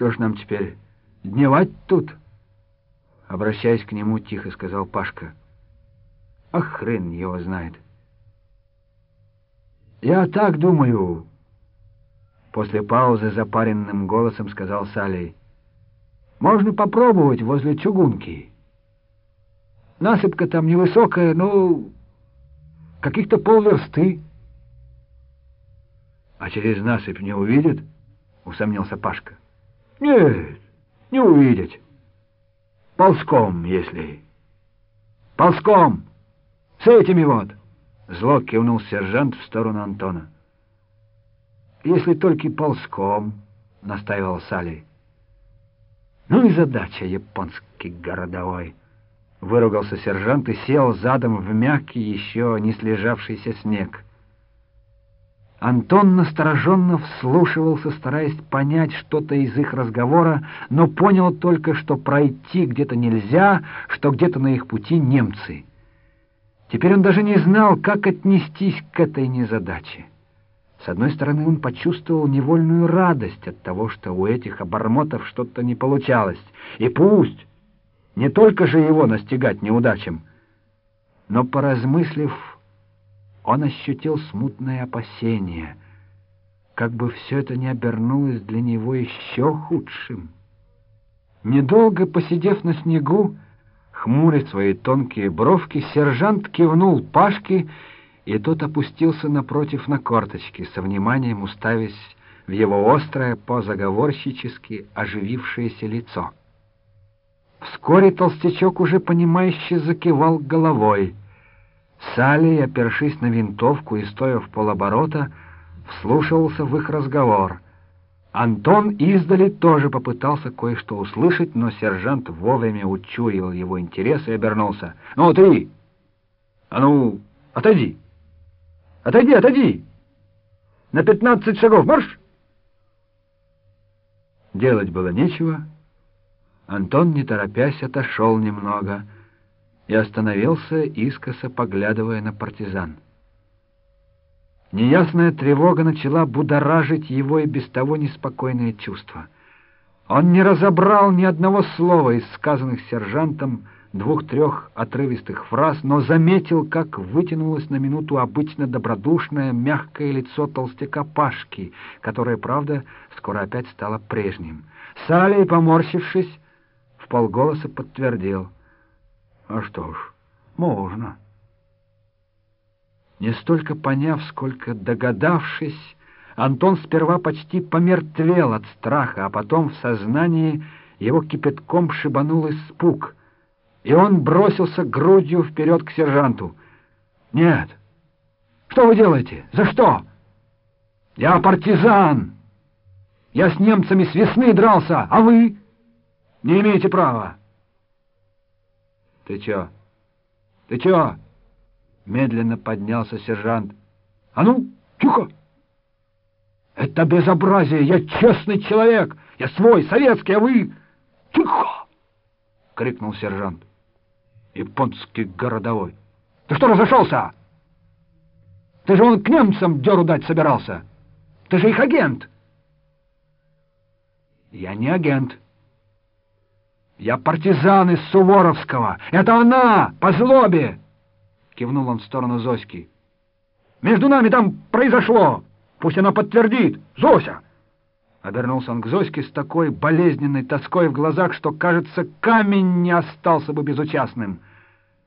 что ж нам теперь, дневать тут?» Обращаясь к нему, тихо сказал Пашка. «А хрен его знает». «Я так думаю», — после паузы запаренным голосом сказал Салей. «Можно попробовать возле чугунки. Насыпка там невысокая, но каких-то полверсты». «А через насыпь не увидят?» — усомнился Пашка. «Нет, не увидеть. Ползком, если...» «Ползком! С этими вот!» Зло кивнул сержант в сторону Антона. «Если только ползком», — настаивал Салли. «Ну и задача японский городовой», — выругался сержант и сел задом в мягкий, еще не слежавшийся снег. Антон настороженно вслушивался, стараясь понять что-то из их разговора, но понял только, что пройти где-то нельзя, что где-то на их пути немцы. Теперь он даже не знал, как отнестись к этой незадаче. С одной стороны, он почувствовал невольную радость от того, что у этих обормотов что-то не получалось. И пусть! Не только же его настигать неудачам. Но, поразмыслив, он ощутил смутное опасение, как бы все это не обернулось для него еще худшим. Недолго посидев на снегу, хмуря свои тонкие бровки, сержант кивнул Пашке, и тот опустился напротив на корточки, со вниманием уставясь в его острое, позаговорщически оживившееся лицо. Вскоре толстячок уже понимающе закивал головой — Салли, опершись на винтовку и стоя в полоборота, вслушивался в их разговор. Антон издали тоже попытался кое-что услышать, но сержант вовремя учуял его интерес и обернулся. «Ну, ты! А ну, отойди! Отойди, отойди! На пятнадцать шагов марш!» Делать было нечего. Антон, не торопясь, отошел немного — и остановился, искоса поглядывая на партизан. Неясная тревога начала будоражить его и без того неспокойные чувства. Он не разобрал ни одного слова из сказанных сержантом двух-трех отрывистых фраз, но заметил, как вытянулось на минуту обычно добродушное, мягкое лицо толстяка Пашки, которое, правда, скоро опять стало прежним. Салей, поморщившись, в полголоса подтвердил — а что ж, можно. Не столько поняв, сколько догадавшись, Антон сперва почти помертвел от страха, а потом в сознании его кипятком шибанул испуг, и он бросился грудью вперед к сержанту. «Нет! Что вы делаете? За что?» «Я партизан! Я с немцами с весны дрался, а вы не имеете права!» «Ты чё? Ты чё?» Медленно поднялся сержант. «А ну, тихо!» «Это безобразие! Я честный человек! Я свой, советский, а вы...» «Тихо!» — крикнул сержант. «Японский городовой! Ты что разошелся? Ты же он к немцам дёру дать собирался! Ты же их агент!» «Я не агент!» Я партизан из Суворовского. Это она, по злобе!» Кивнул он в сторону Зоськи. «Между нами там произошло. Пусть она подтвердит. Зося!» Обернулся он к Зоське с такой болезненной тоской в глазах, что, кажется, камень не остался бы безучастным.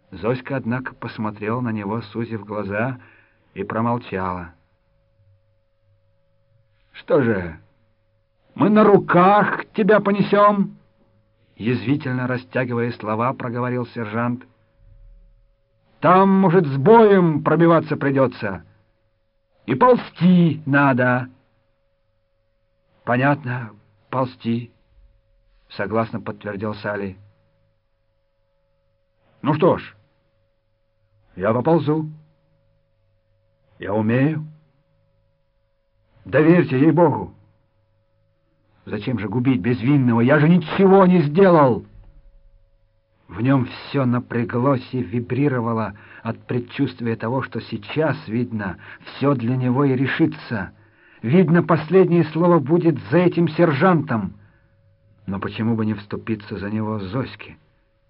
Зоська, однако, посмотрела на него, сузив глаза, и промолчала. «Что же, мы на руках тебя понесем?» Язвительно растягивая слова, проговорил сержант. «Там, может, с боем пробиваться придется. И ползти надо». «Понятно, ползти», — согласно подтвердил Салли. «Ну что ж, я поползу. Я умею. Доверьте ей-богу». Зачем же губить безвинного? Я же ничего не сделал!» В нем все напряглось и вибрировало от предчувствия того, что сейчас, видно, все для него и решится. Видно, последнее слово будет за этим сержантом. Но почему бы не вступиться за него Зоське?